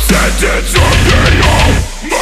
sentence of me